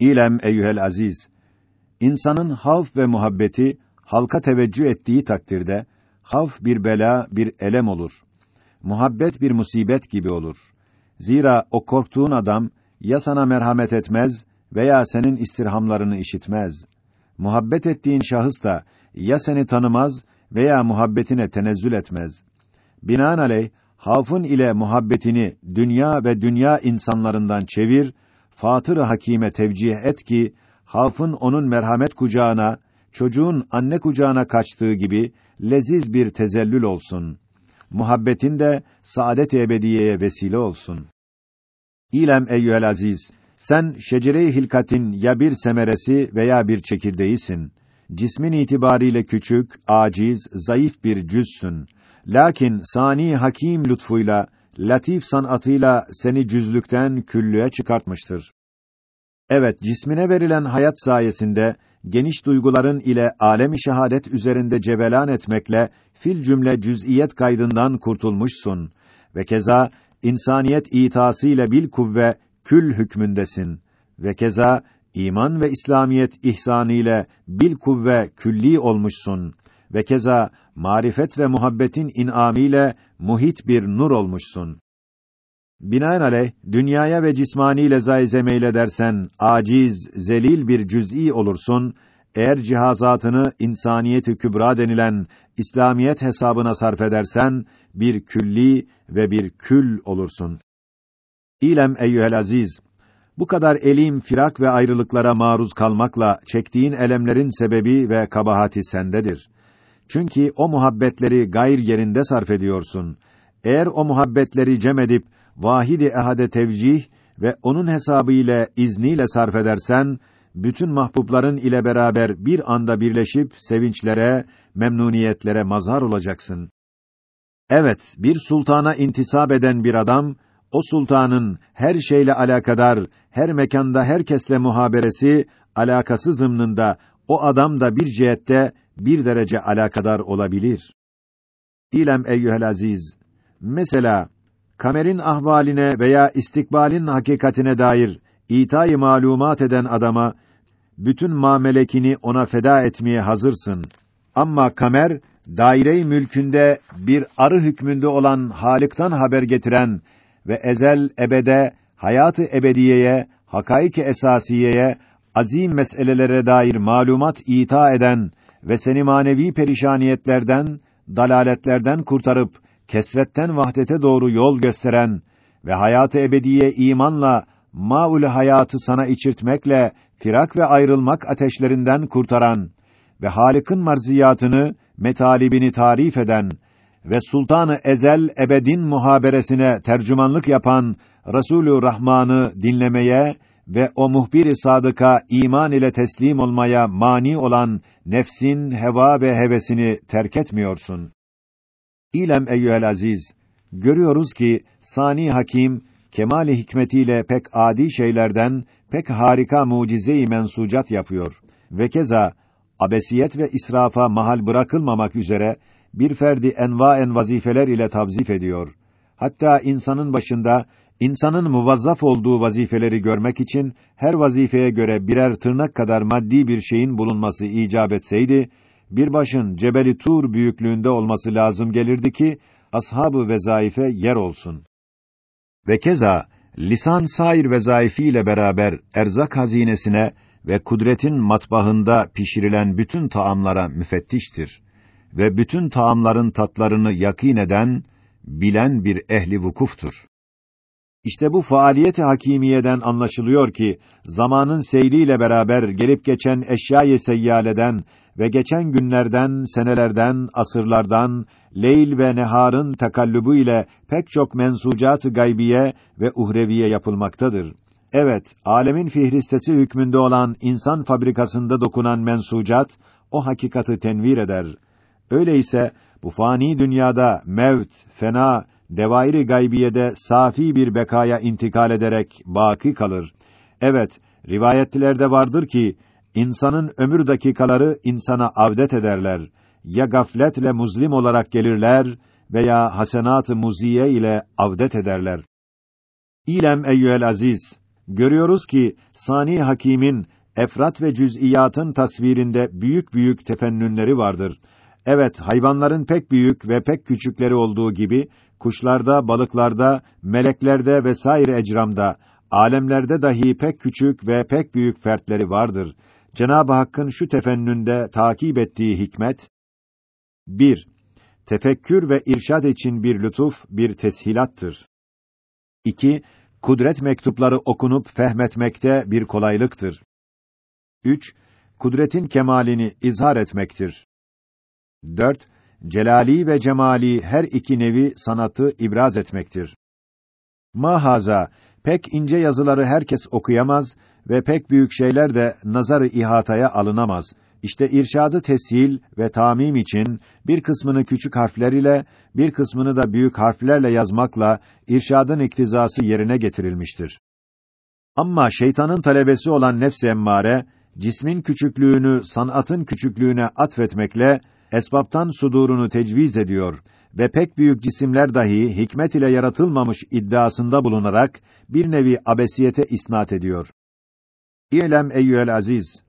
İlem eyyuhel aziz, insanın havf ve muhabbeti halka teveccüh ettiği takdirde havf bir bela, bir elem olur. Muhabbet bir musibet gibi olur. Zira o korktuğun adam ya sana merhamet etmez veya senin istirhamlarını işitmez. Muhabbet ettiğin şahıs da ya seni tanımaz veya muhabbetine tenezzül etmez. Binaenaleyh havfın ile muhabbetini dünya ve dünya insanlarından çevir, fatır hakime tevcih et ki havfın onun merhamet kucağına, çocuğun anne kucağına kaçtığı gibi leziz bir tezellül olsun. Muhabbetin de saadet ebediyeye vesile olsun. İlem eyyuhel aziz, sen şecere-i hilkatin ya bir semeresi veya bir çekirdeğisin. Cismin itibariyle küçük, aciz, zayıf bir cüzsün. Lakin sani hakim lütfuyla, latif sanatıyla seni cüzlükten küllüğe çıkartmıştır. Evet, cismine verilen hayat sayesinde geniş duyguların ile alemi şehadet üzerinde cevelan etmekle fil cümle cüz'iyet kaydından kurtulmuşsun ve keza insaniyet itası ile bil kuvve kül hükmündesin ve keza iman ve İslamiyet ihsanı ile bil kuvve külli olmuşsun ve keza marifet ve muhabbetin inamiyle muhit bir nur olmuşsun. Binaenaleyh dünyaya ve cismani lezaize meyledersen aciz, zelil bir cüz'i olursun. Eğer cihazatını insaniyeti kübra denilen İslamiyet hesabına sarf edersen bir külli ve bir kül olursun. İlem eyyuhel aziz, bu kadar elim, firak ve ayrılıklara maruz kalmakla çektiğin elemlerin sebebi ve kabahati sendedir. Çünkü o muhabbetleri gayr yerinde sarf ediyorsun. Eğer o muhabbetleri cem edip vahidi ehade tevcih ve onun hesabı ile izniyle sarf edersen bütün mahbubların ile beraber bir anda birleşip sevinçlere, memnuniyetlere mazhar olacaksın. Evet, bir sultana intisap eden bir adam o sultanın her şeyle alakadar, her mekanda herkesle muhaberesi alakası zımnında o adam da bir cihette bir derece alakadar olabilir. İlem eyyuhel aziz, mesela kamerin ahvaline veya istikbalin hakikatine dair itayı malumat eden adama bütün mamelekini ona feda etmeye hazırsın. Ama kamer daire-i mülkünde bir arı hükmünde olan Halık'tan haber getiren ve ezel ebede hayatı ebediyeye, hakaik-i esasiyeye, azim meselelere dair malumat ita eden ve seni manevi perişaniyetlerden, dalaletlerden kurtarıp kesretten vahdete doğru yol gösteren ve hayatı ebediye imanla maul hayatı sana içirtmekle firak ve ayrılmak ateşlerinden kurtaran ve Halık'ın marziyatını, metalibini tarif eden ve Sultanı Ezel ebedin muhaberesine tercümanlık yapan Resulü Rahman'ı dinlemeye ve o muhbir-i sadıka iman ile teslim olmaya mani olan nefsin heva ve hevesini terk etmiyorsun. İlem eyyuhel aziz, görüyoruz ki Sani Hakim kemali hikmetiyle pek adi şeylerden pek harika mucize-i mensucat yapıyor ve keza abesiyet ve israfa mahal bırakılmamak üzere bir ferdi envaen vazifeler ile tavzif ediyor. Hatta insanın başında insanın muvazzaf olduğu vazifeleri görmek için her vazifeye göre birer tırnak kadar maddi bir şeyin bulunması icap etseydi, bir başın Cebeli Tur büyüklüğünde olması lazım gelirdi ki ashab-ı vezaife yer olsun. Ve keza lisan sair vezaifiyle beraber erzak hazinesine ve kudretin matbahında pişirilen bütün taamlara müfettiştir ve bütün taamların tatlarını yakin eden, bilen bir ehli vukuftur. İşte bu faaliyeti hakimiyeden anlaşılıyor ki zamanın seyriyle beraber gelip geçen eşyayı seyyaleden ve geçen günlerden, senelerden, asırlardan leyl ve neharın takallubu ile pek çok mensucat-ı gaybiye ve uhreviye yapılmaktadır. Evet, alemin fihristesi hükmünde olan insan fabrikasında dokunan mensucat o hakikati tenvir eder. Öyleyse bu fani dünyada mevt, fena, devairi gaybiyede safi bir bekaya intikal ederek baki kalır. Evet, rivayetlerde vardır ki insanın ömür dakikaları insana avdet ederler. Ya gafletle muzlim olarak gelirler veya hasenat-ı muziye ile avdet ederler. İlem eyyühel aziz, görüyoruz ki Sani Hakim'in efrat ve cüz'iyatın tasvirinde büyük büyük tefennünleri vardır. Evet, hayvanların pek büyük ve pek küçükleri olduğu gibi kuşlarda, balıklarda, meleklerde vesaire ecramda, alemlerde dahi pek küçük ve pek büyük fertleri vardır. Cenab-ı Hakk'ın şu tefennünde takip ettiği hikmet 1. Tefekkür ve irşad için bir lütuf, bir teshilattır. 2. Kudret mektupları okunup fehmetmekte bir kolaylıktır. 3. Kudretin kemalini izhar etmektir. 4. Celali ve cemali her iki nevi sanatı ibraz etmektir. Mahaza pek ince yazıları herkes okuyamaz ve pek büyük şeyler de nazarı ihataya alınamaz. İşte irşadı teshil ve tamim için bir kısmını küçük harfler ile, bir kısmını da büyük harflerle yazmakla irşadın iktizası yerine getirilmiştir. Ama şeytanın talebesi olan nefs-i emmare, cismin küçüklüğünü sanatın küçüklüğüne atfetmekle esbaptan sudurunu tecviz ediyor ve pek büyük cisimler dahi hikmet ile yaratılmamış iddiasında bulunarak bir nevi abesiyete isnat ediyor. İ'lem eyyühel aziz,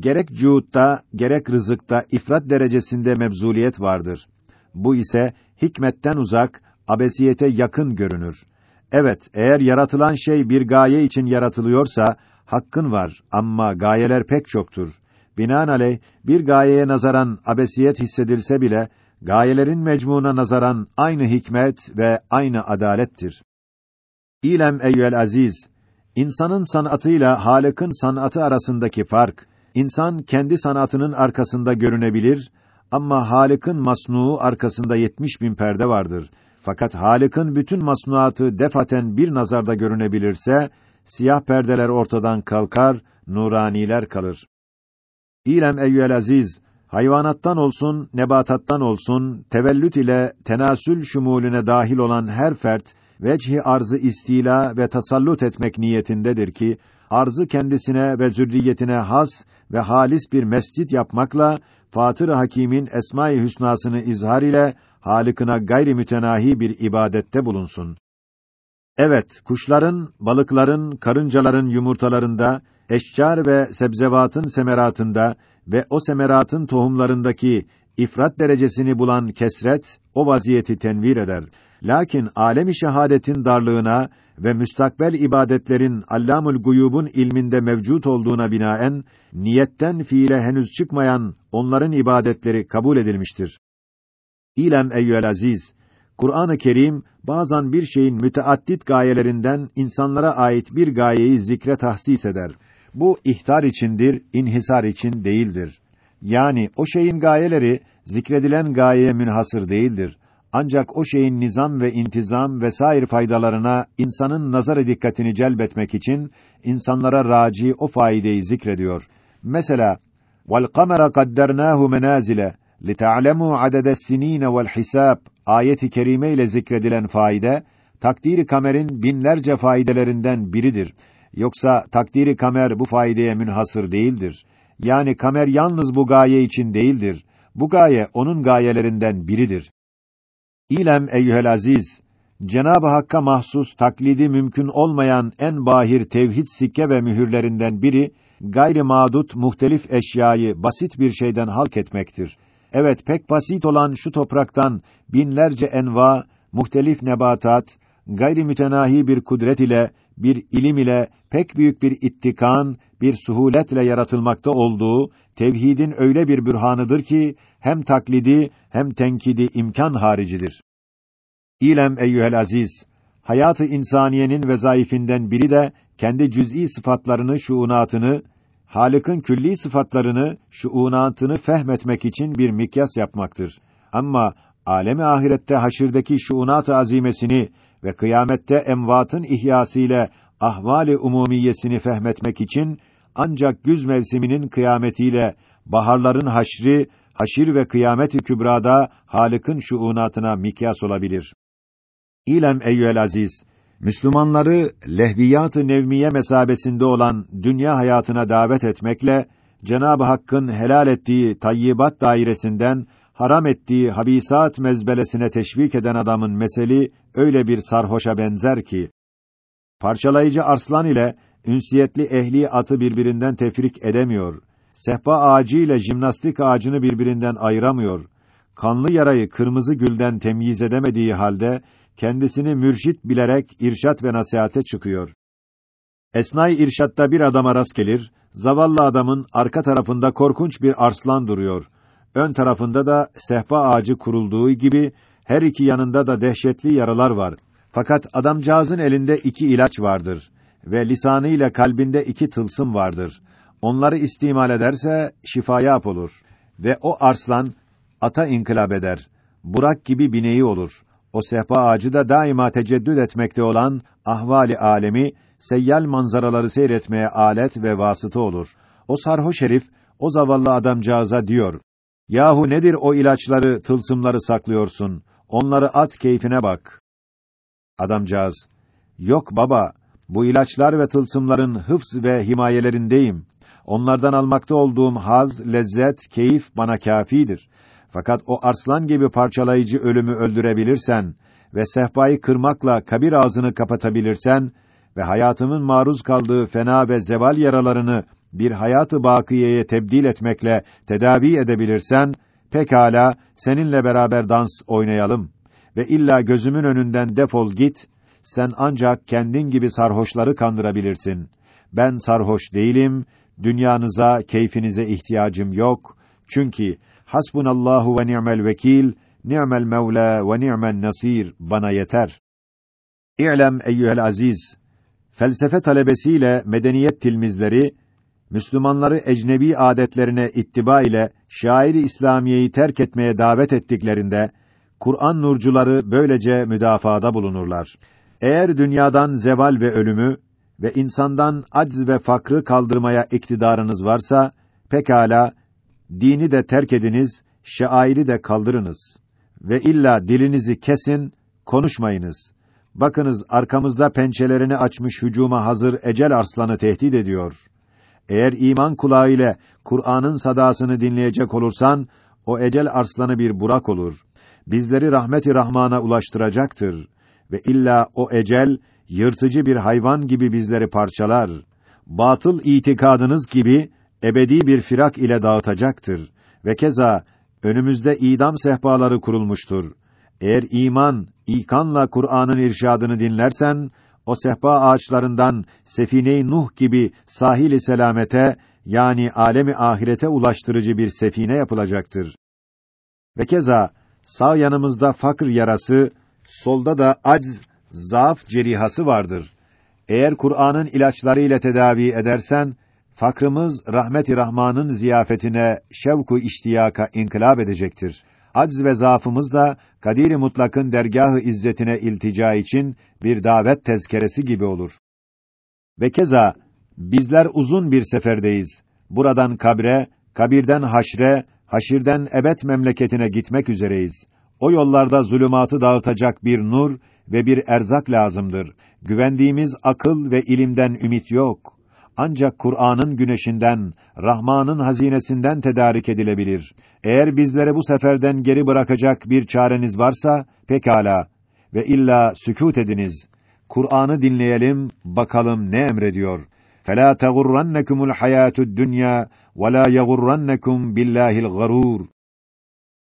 gerek cuhutta, gerek rızıkta ifrat derecesinde mebzuliyet vardır. Bu ise hikmetten uzak, abesiyete yakın görünür. Evet, eğer yaratılan şey bir gaye için yaratılıyorsa, hakkın var ama gayeler pek çoktur. Binaenaleyh, bir gayeye nazaran abesiyet hissedilse bile, gayelerin mecmuuna nazaran aynı hikmet ve aynı adalettir. İlem eyyüel aziz, insanın sanatıyla Halık'ın sanatı arasındaki fark, insan kendi sanatının arkasında görünebilir ama Halık'ın masnuu arkasında yetmiş bin perde vardır. Fakat Halık'ın bütün masnuatı defaten bir nazarda görünebilirse, siyah perdeler ortadan kalkar, nuraniler kalır. İlem eyyüel aziz, hayvanattan olsun, nebatattan olsun, tevellüt ile tenasül şumulüne dahil olan her fert, vecih arzı istila ve tasallut etmek niyetindedir ki, arzı kendisine ve zürriyetine has ve halis bir mescit yapmakla, Fatır Hakîm'in esma-i hüsnasını izhar ile, Halık'ına gayri mütenahi bir ibadette bulunsun. Evet, kuşların, balıkların, karıncaların yumurtalarında, eşcar ve sebzevatın semeratında ve o semeratın tohumlarındaki ifrat derecesini bulan kesret o vaziyeti tenvir eder. Lakin alemi şehadetin darlığına ve müstakbel ibadetlerin Allamul Guyub'un ilminde mevcut olduğuna binaen niyetten fiile henüz çıkmayan onların ibadetleri kabul edilmiştir. İlem eyyüel aziz, Kur'an-ı Kerim bazen bir şeyin müteaddit gayelerinden insanlara ait bir gayeyi zikre tahsis eder. Bu ihtar içindir, inhisar için değildir. Yani o şeyin gayeleri zikredilen gayeye münhasır değildir. Ancak o şeyin nizam ve intizam vesaire faydalarına insanın nazar dikkatini celbetmek için insanlara raci o faydeyi zikrediyor. Mesela "Vel kamera kaddernahu menazile لِتَعْلَمُوا عَدَدَ السِّن۪ينَ وَالْحِسَابِ ayeti kerime ile zikredilen faide, takdiri kamerin binlerce faydelerinden biridir. Yoksa takdiri kamer bu faideye münhasır değildir. Yani kamer yalnız bu gaye için değildir. Bu gaye onun gayelerinden biridir. İlem eyyuhel aziz, Cenab-ı Hakk'a mahsus taklidi mümkün olmayan en bahir tevhid sikke ve mühürlerinden biri, gayri mağdut muhtelif eşyayı basit bir şeyden halk etmektir. Evet, pek basit olan şu topraktan binlerce enva, muhtelif nebatat, gayri mütenahi bir kudret ile, bir ilim ile, pek büyük bir ittikan, bir suhuletle yaratılmakta olduğu, tevhidin öyle bir bürhanıdır ki, hem taklidi, hem tenkidi imkan haricidir. İlem eyyühel aziz, hayatı insaniyenin vezaifinden biri de, kendi cüz'i sıfatlarını, şuunatını, Halık'ın külli sıfatlarını, şuunatını fehmetmek için bir mikyas yapmaktır. Ama alemi ahirette haşirdeki şuunat-ı azimesini ve kıyamette emvatın ihyasıyla ahvali umumiyesini fehmetmek için ancak güz mevsiminin kıyametiyle baharların haşri, haşir ve kıyameti kübrada Halık'ın şuunatına mikyas olabilir. İlem eyyüel aziz, Müslümanları lehviyat-ı nevmiye mesabesinde olan dünya hayatına davet etmekle Cenab-ı Hakk'ın helal ettiği tayyibat dairesinden haram ettiği habisat mezbelesine teşvik eden adamın meseli öyle bir sarhoşa benzer ki parçalayıcı arslan ile ünsiyetli ehli atı birbirinden tefrik edemiyor. Sehpa ağacı ile jimnastik ağacını birbirinden ayıramıyor. Kanlı yarayı kırmızı gülden temyiz edemediği halde kendisini mürşit bilerek irşat ve nasihate çıkıyor. Esnai irşatta bir adama rast gelir, zavallı adamın arka tarafında korkunç bir arslan duruyor. Ön tarafında da sehpa ağacı kurulduğu gibi her iki yanında da dehşetli yaralar var. Fakat adamcağızın elinde iki ilaç vardır ve lisanı ile kalbinde iki tılsım vardır. Onları istimal ederse şifaya olur ve o arslan ata inkılap eder. Burak gibi bineği olur. O sehpa ağacı da daima teceddüt etmekte olan ahvali alemi seyyal manzaraları seyretmeye alet ve vasıta olur. O sarhoş herif o zavallı adamcağıza diyor: Yahu nedir o ilaçları, tılsımları saklıyorsun? Onları at keyfine bak. Adamcağız: Yok baba, bu ilaçlar ve tılsımların hıfz ve himayelerindeyim. Onlardan almakta olduğum haz, lezzet, keyif bana kâfidir. Fakat o arslan gibi parçalayıcı ölümü öldürebilirsen ve sehpayı kırmakla kabir ağzını kapatabilirsen ve hayatımın maruz kaldığı fena ve zeval yaralarını bir hayatı bakiyeye tebdil etmekle tedavi edebilirsen pekala seninle beraber dans oynayalım ve illa gözümün önünden defol git sen ancak kendin gibi sarhoşları kandırabilirsin. Ben sarhoş değilim, dünyanıza, keyfinize ihtiyacım yok. Çünkü hasbunallahu ve ni'mel vekil, ni'mel mevla ve ni'men nasir bana yeter. İ'lem eyyuhel aziz, felsefe talebesiyle medeniyet tilmizleri Müslümanları ecnebi adetlerine ittiba ile şairi İslamiyeyi terk etmeye davet ettiklerinde Kur'an nurcuları böylece müdafaada bulunurlar. Eğer dünyadan zeval ve ölümü ve insandan acz ve fakrı kaldırmaya iktidarınız varsa pekala dini de terk ediniz, şairi de kaldırınız ve illa dilinizi kesin, konuşmayınız. Bakınız arkamızda pençelerini açmış hücuma hazır ecel arslanı tehdit ediyor. Eğer iman kulağı ile Kur'an'ın sadasını dinleyecek olursan o ecel arslanı bir burak olur. Bizleri rahmeti rahmana ulaştıracaktır ve illa o ecel yırtıcı bir hayvan gibi bizleri parçalar. Batıl itikadınız gibi ebedi bir firak ile dağıtacaktır ve keza önümüzde idam sehpaları kurulmuştur. Eğer iman, ikanla Kur'an'ın irşadını dinlersen o sehpa ağaçlarından sefine-i Nuh gibi sahili selamete yani alemi ahirete ulaştırıcı bir sefine yapılacaktır. Ve keza sağ yanımızda fakr yarası, solda da acz, zaaf cerihası vardır. Eğer Kur'an'ın ilaçları ile tedavi edersen, fakrımız rahmet-i rahmanın ziyafetine şevku iştiyaka inkılap edecektir. Acz ve zaafımız da Kadir-i Mutlak'ın dergahı izzetine iltica için bir davet tezkeresi gibi olur. Ve keza bizler uzun bir seferdeyiz. Buradan kabre, kabirden haşre, haşirden ebed memleketine gitmek üzereyiz. O yollarda zulümatı dağıtacak bir nur ve bir erzak lazımdır. Güvendiğimiz akıl ve ilimden ümit yok Ancak Kur'an'ın güneşinden, Rahman'ın hazinesinden tedarik edilebilir. Eğer bizlere bu seferden geri bırakacak bir çareniz varsa pekala ve illa sükût ediniz. Kur'an'ı dinleyelim, bakalım ne emrediyor. فَلَا تَغُرَّنَّكُمُ الْحَيَاةُ الدُّنْيَا وَلَا يَغُرَّنَّكُمْ بِاللّٰهِ الْغَرُورُ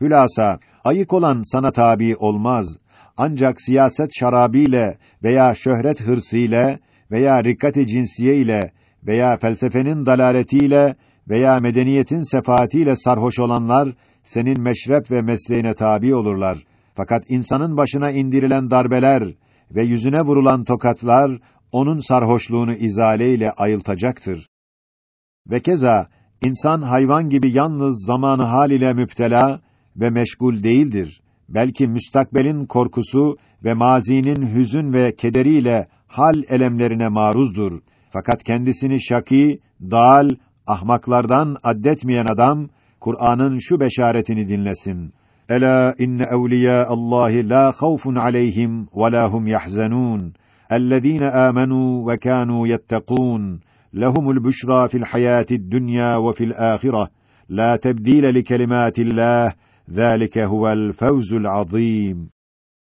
Hülasa, ayık olan sana tabi olmaz. Ancak siyaset şarabiyle veya şöhret hırsıyla veya rikkat-i cinsiye ile veya felsefenin dalaletiyle veya medeniyetin sefaatiyle sarhoş olanlar senin meşrep ve mesleğine tabi olurlar. Fakat insanın başına indirilen darbeler ve yüzüne vurulan tokatlar onun sarhoşluğunu izale ile ayıltacaktır. Ve keza insan hayvan gibi yalnız zamanı hal ile müptela ve meşgul değildir. Belki müstakbelin korkusu ve mazinin hüzün ve kederiyle hal elemlerine maruzdur. Fakat kendisini şaki, dal, ahmaklardan addetmeyen adam Kur'an'ın şu beşaretini dinlesin. Ela inne evliya Allahi la havfun aleyhim ve la hum yahzanun. Ellezine amenu ve kanu yettekûn. Lehumul büşra fil hayâti'd dünya ve fil âhireh. La tebdîle li kelimatillah. Zâlike huvel fevzul azîm.